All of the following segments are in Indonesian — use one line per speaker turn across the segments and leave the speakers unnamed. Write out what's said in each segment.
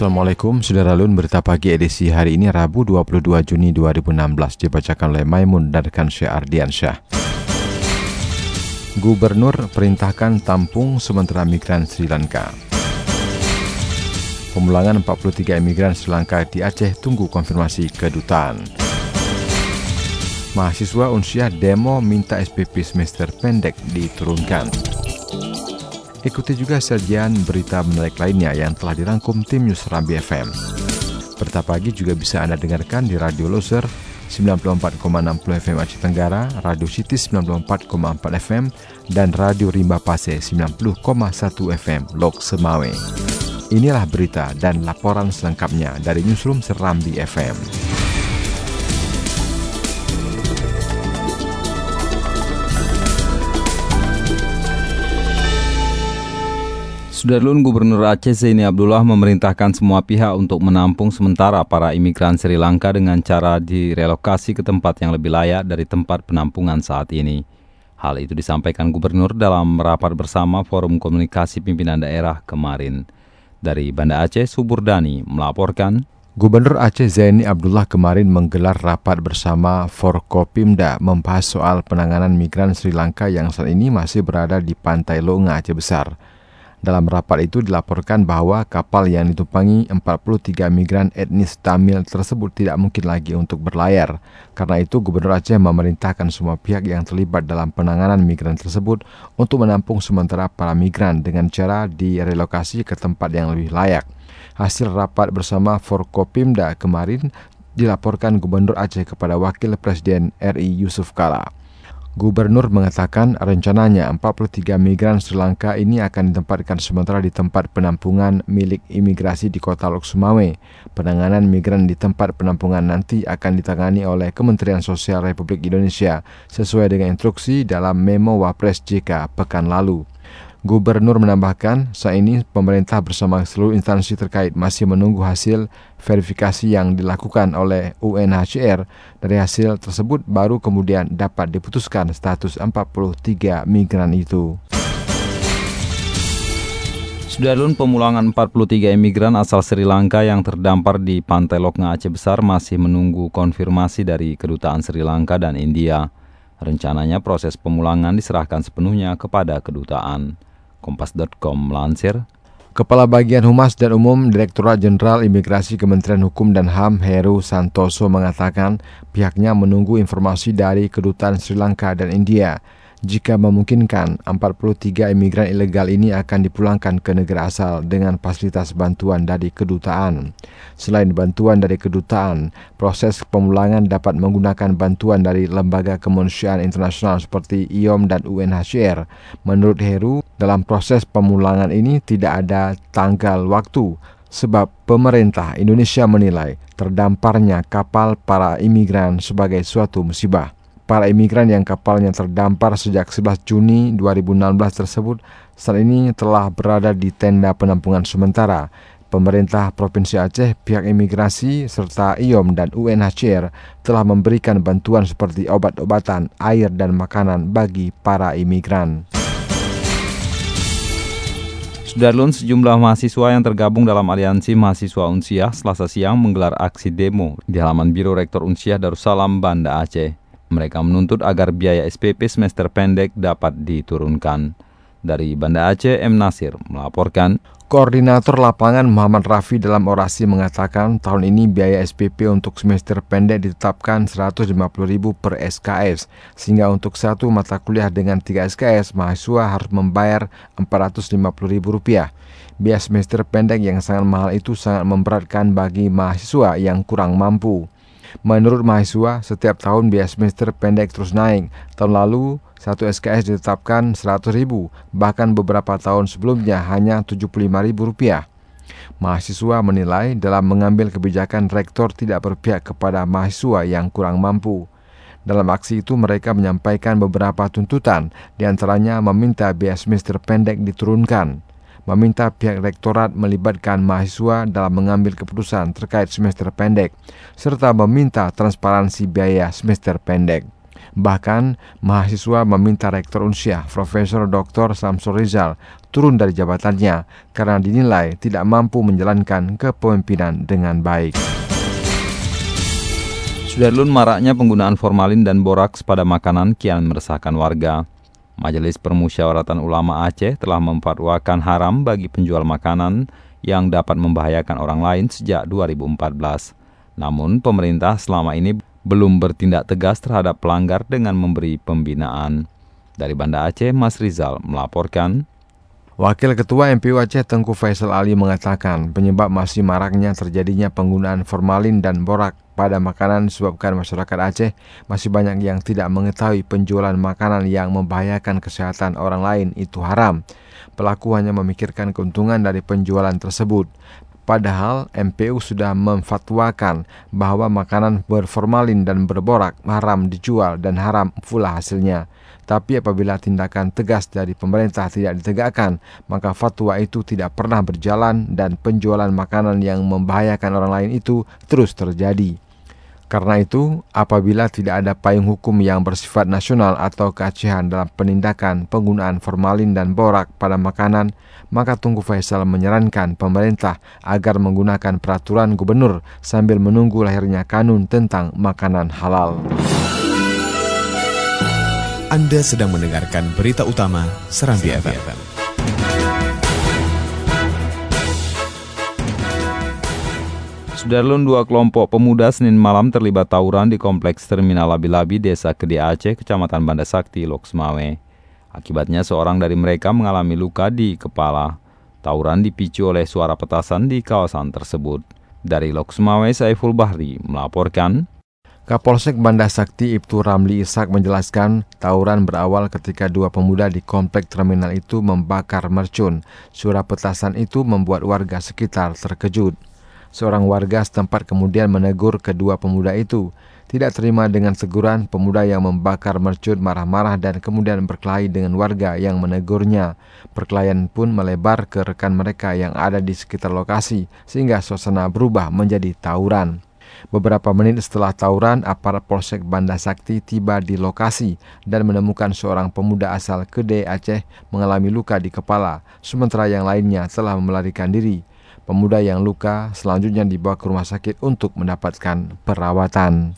Assalamualaikum, Saudara Lun, berita pagi edisi hari ini Rabu 22 Juni 2016 dibacakan oleh Maimun dan rekan Syekh Ardiansyah. Gubernur perintahkan tampung sementara migran Sri Lanka. Pemulangan 43 imigran Sri Lanka di Aceh tunggu konfirmasi kedutaan. Mahasiswa Unsyah demo minta SPP semester pendek diturunkan. Ikuti juga sajian berita menarik lainnya yang telah dirangkum tim News Rambi FM. Berita pagi juga bisa Anda dengarkan di Radio Loser 94,60 FM Aceh Tenggara, Radio City 94,4 FM, dan Radio Rimba Pase 90,1 FM Lok Semawe. Inilah berita dan laporan selengkapnya dari Newsroom Serambi FM.
Sudarlun Gubernur Aceh Zaini Abdullah memerintahkan semua pihak untuk menampung sementara para imigran Sri Lanka dengan cara direlokasi ke tempat yang lebih layak dari tempat penampungan saat ini. Hal itu disampaikan Gubernur dalam rapat bersama Forum Komunikasi Pimpinan Daerah kemarin. Dari Banda Aceh, Suburdani melaporkan,
Gubernur Aceh Zaini Abdullah kemarin menggelar rapat bersama Forkopimda membahas soal penanganan migran Sri Lanka yang saat ini masih berada di pantai Longa Aceh Besar. Dalam rapat itu dilaporkan bahwa kapal yang ditumpangi 43 migran etnis Tamil tersebut tidak mungkin lagi untuk berlayar. Karena itu Gubernur Aceh memerintahkan semua pihak yang terlibat dalam penanganan migran tersebut untuk menampung sementara para migran dengan cara direlokasi ke tempat yang lebih layak. Hasil rapat bersama Forkopimda kemarin dilaporkan Gubernur Aceh kepada Wakil Presiden RI Yusuf Kala. Gubernur mengatakan rencananya 43 migran Sri Lanka ini akan ditempatkan sementara di tempat penampungan milik imigrasi di kota Lok Sumawe. Penanganan migran di tempat penampungan nanti akan ditangani oleh Kementerian Sosial Republik Indonesia sesuai dengan instruksi dalam memo Wapres JK pekan lalu. Gubernur menambahkan, saat ini pemerintah bersama seluruh instansi terkait masih menunggu hasil verifikasi yang dilakukan oleh UNHCR. Dari hasil tersebut baru kemudian dapat diputuskan status 43 migran itu.
Sudarlun pemulangan 43 imigran asal Sri Lanka yang terdampar di Pantai Lokna Aceh Besar masih menunggu konfirmasi dari kedutaan Sri Lanka dan India. Rencananya proses pemulangan diserahkan sepenuhnya kepada kedutaan. Kompas.com melansir,
Kepala Bagian Humas dan Umum Direktorat Jenderal Imigrasi Kementerian Hukum dan HAM Heru Santoso mengatakan pihaknya menunggu informasi dari kedutaan Sri Lanka dan India jika memungkinkan, 43 imigran ilegal ini akan dipulangkan ke negara asal dengan fasilitas bantuan dari kedutaan. Selain bantuan dari kedutaan, proses pemulangan dapat menggunakan bantuan dari lembaga kemanusiaan internasional seperti IOM dan UNHCR. Menurut Heru, dalam proses pemulangan ini tidak ada tanggal waktu sebab pemerintah Indonesia menilai terdamparnya kapal para imigran sebagai suatu musibah. Para imigran yang kapalnya terdampar sejak 11 Juni 2016 tersebut saat ini telah berada di tenda penampungan sementara. Pemerintah Provinsi Aceh, pihak imigrasi, serta IOM dan UNHCR telah memberikan bantuan seperti obat-obatan, air, dan makanan bagi para imigran.
Sudarlun sejumlah mahasiswa yang tergabung dalam aliansi mahasiswa Unsiah selasa siang menggelar aksi demo di halaman Biro Rektor Unsiah Darussalam Banda Aceh. Mereka menuntut agar biaya SPP semester pendek dapat diturunkan. Dari Banda Aceh, M. Nasir melaporkan,
Koordinator lapangan Muhammad Rafi dalam orasi mengatakan tahun ini biaya SPP untuk semester pendek ditetapkan Rp150.000 per SKS, sehingga untuk satu mata kuliah dengan 3 SKS, mahasiswa harus membayar Rp450.000. Biaya semester pendek yang sangat mahal itu sangat memberatkan bagi mahasiswa yang kurang mampu. Menurut mahasiswa, setiap tahun biaya semester pendek terus naik. Tahun lalu, satu SKS ditetapkan 100 ribu, bahkan beberapa tahun sebelumnya hanya 75 ribu rupiah. Mahasiswa menilai dalam mengambil kebijakan rektor tidak berpihak kepada mahasiswa yang kurang mampu. Dalam aksi itu mereka menyampaikan beberapa tuntutan, di antaranya meminta biaya semester pendek diturunkan, meminta pihak rektorat melibatkan mahasiswa dalam mengambil keputusan terkait semester pendek, serta meminta transparansi biaya semester pendek. Bahkan, mahasiswa meminta Rektor Unsyah, Profesor Dr. Samsul Rizal, turun dari jabatannya karena dinilai tidak mampu menjalankan kepemimpinan dengan baik.
Sudarlun maraknya penggunaan formalin dan boraks pada makanan kian meresahkan warga. Majelis Permusyawaratan Ulama Aceh telah memfatwakan haram bagi penjual makanan yang dapat membahayakan orang lain sejak 2014. Namun, pemerintah selama ini belum bertindak tegas terhadap pelanggar dengan memberi pembinaan. Dari Banda Aceh, Mas Rizal melaporkan.
Wakil Ketua MPU Aceh Tengku Faisal Ali mengatakan penyebab masih maraknya terjadinya penggunaan formalin dan borak pada makanan disebabkan masyarakat Aceh masih banyak yang tidak mengetahui penjualan makanan yang membahayakan kesehatan orang lain itu haram. Pelaku hanya memikirkan keuntungan dari penjualan tersebut. Padahal MPU sudah memfatwakan bahwa makanan berformalin dan berborak haram dijual dan haram pula hasilnya. Tapi apabila tindakan tegas dari pemerintah tidak ditegakkan, maka fatwa itu tidak pernah berjalan dan penjualan makanan yang membahayakan orang lain itu terus terjadi. Karena itu, apabila tidak ada payung hukum yang bersifat nasional atau keacehan dalam penindakan penggunaan formalin dan borak pada makanan, maka Tunggu Faisal menyarankan pemerintah agar menggunakan peraturan gubernur sambil menunggu lahirnya kanun tentang makanan halal.
Anda sedang mendengarkan berita utama Serambi FM.
Sudarlun dua kelompok pemuda Senin malam terlibat tawuran di kompleks Terminal Labi-Labi, Desa Kedi Aceh, Kecamatan Banda Sakti, Loksmawe. Akibatnya seorang dari mereka mengalami luka di kepala. Tawuran dipicu oleh suara petasan di kawasan tersebut. Dari Loksmawe, Saiful Bahri melaporkan.
Kapolsek Banda Sakti Ibtu Ramli Ishak menjelaskan tawuran berawal ketika dua pemuda di komplek terminal itu membakar mercun. Suara petasan itu membuat warga sekitar terkejut. Seorang warga setempat kemudian menegur kedua pemuda itu. Tidak terima dengan teguran, pemuda yang membakar mercun marah-marah dan kemudian berkelahi dengan warga yang menegurnya. Perkelahian pun melebar ke rekan mereka yang ada di sekitar lokasi, sehingga suasana berubah menjadi tawuran. Beberapa menit setelah tawuran, aparat Polsek Banda Sakti tiba di lokasi dan menemukan seorang pemuda asal Kede Aceh mengalami luka di kepala, sementara yang lainnya telah melarikan diri. Pemuda yang luka selanjutnya dibawa ke rumah sakit untuk mendapatkan perawatan.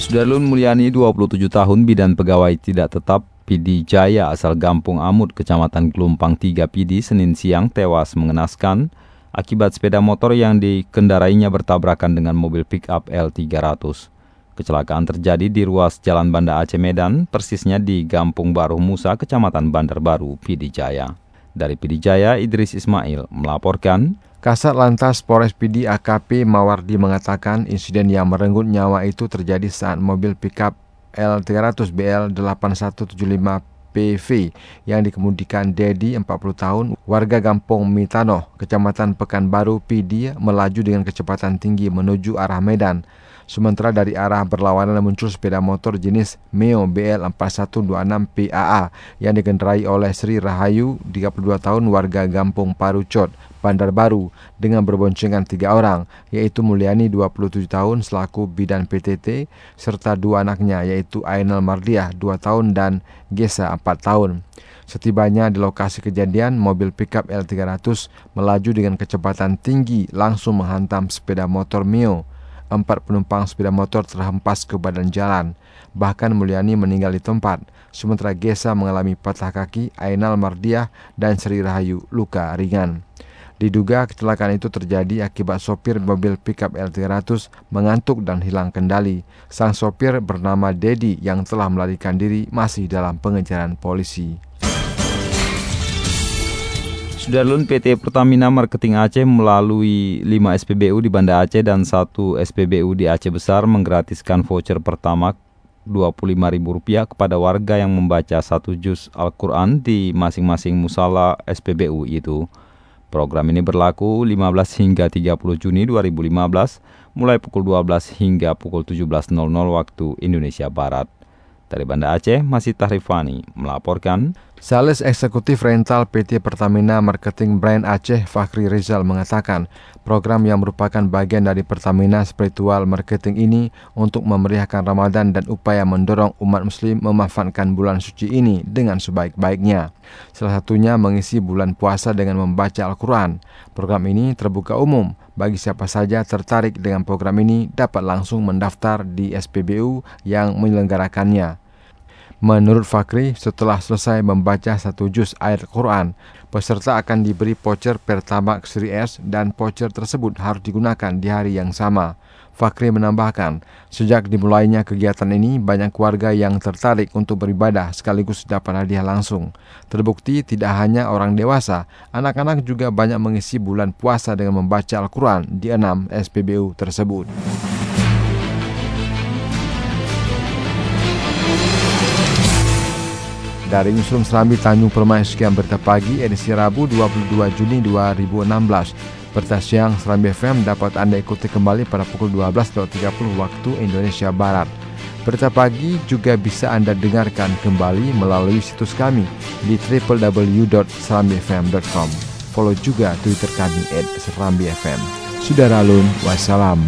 Sudarlun Mulyani, 27 tahun, bidan pegawai tidak tetap Pidi Jaya asal Gampung Amut, Kecamatan Gelumpang 3 Pidi, Senin siang tewas mengenaskan akibat sepeda motor yang dikendarainya bertabrakan dengan mobil pick-up L300. Kecelakaan terjadi di ruas Jalan Banda Aceh Medan, persisnya di Gampung Baru Musa, Kecamatan Bandar Baru, Pidi Jaya. Dari Pidijaya, Idris Ismail melaporkan.
Kasat Lantas Polres Pidi AKP Mawardi mengatakan insiden yang merenggut nyawa itu terjadi saat mobil pickup L300BL 8175 PV yang dikemudikan Dedi 40 tahun warga Gampung Mitano, Kecamatan Pekanbaru Pidi melaju dengan kecepatan tinggi menuju arah Medan. Sementara dari arah berlawanan muncul sepeda motor jenis Meo BL 4126 PAA yang dikendarai oleh Sri Rahayu, 32 tahun warga Gampung Parucot, Bandar Baru dengan berboncengan tiga orang, yaitu Mulyani 27 tahun selaku bidan PTT, serta dua anaknya yaitu Ainal Mardiah 2 tahun dan Gesa 4 tahun. Setibanya di lokasi kejadian, mobil pickup L300 melaju dengan kecepatan tinggi langsung menghantam sepeda motor Mio empat penumpang sepeda motor terhempas ke badan jalan. Bahkan Mulyani meninggal di tempat, sementara Gesa mengalami patah kaki, Ainal Mardiah, dan Sri Rahayu luka ringan. Diduga kecelakaan itu terjadi akibat sopir mobil pickup L300 mengantuk dan hilang kendali. Sang sopir bernama Dedi yang telah melarikan diri masih dalam pengejaran polisi.
Sudarlun PT Pertamina Marketing Aceh melalui 5 SPBU di Banda Aceh dan 1 SPBU di Aceh Besar menggratiskan voucher pertama Rp25.000 kepada warga yang membaca satu juz Al-Quran di masing-masing musala SPBU itu. Program ini berlaku 15 hingga 30 Juni 2015 mulai pukul 12 hingga pukul 17.00 waktu Indonesia Barat. Dari Banda Aceh, masih Tahrifani melaporkan.
Sales Eksekutif Rental PT Pertamina Marketing Brand Aceh Fakhri Rizal mengatakan program yang merupakan bagian dari Pertamina Spiritual Marketing ini untuk memeriahkan Ramadan dan upaya mendorong umat muslim memanfaatkan bulan suci ini dengan sebaik-baiknya. Salah satunya mengisi bulan puasa dengan membaca Al-Quran. Program ini terbuka umum bagi siapa saja tertarik dengan program ini dapat langsung mendaftar di SPBU yang menyelenggarakannya. Menurut Fakri, setelah selesai membaca satu juz ayat Quran, peserta akan diberi voucher Pertamax Sri S dan voucher tersebut harus digunakan di hari yang sama. Fakri menambahkan, sejak dimulainya kegiatan ini, banyak warga yang tertarik untuk beribadah sekaligus dapat hadiah langsung. Terbukti tidak hanya orang dewasa, anak-anak juga banyak mengisi bulan puasa dengan membaca Al-Quran di enam SPBU tersebut. Dari Newsroom Serambi Tanjung Permai sekian berita pagi edisi Rabu 22 Juni 2016. Berita siang Serambi FM dapat Anda ikuti kembali pada pukul 12.30 waktu Indonesia Barat. Berita pagi juga bisa Anda dengarkan kembali melalui situs kami di www.serambifm.com. Follow juga Twitter kami @serambifm. Sudah Lun, wassalam.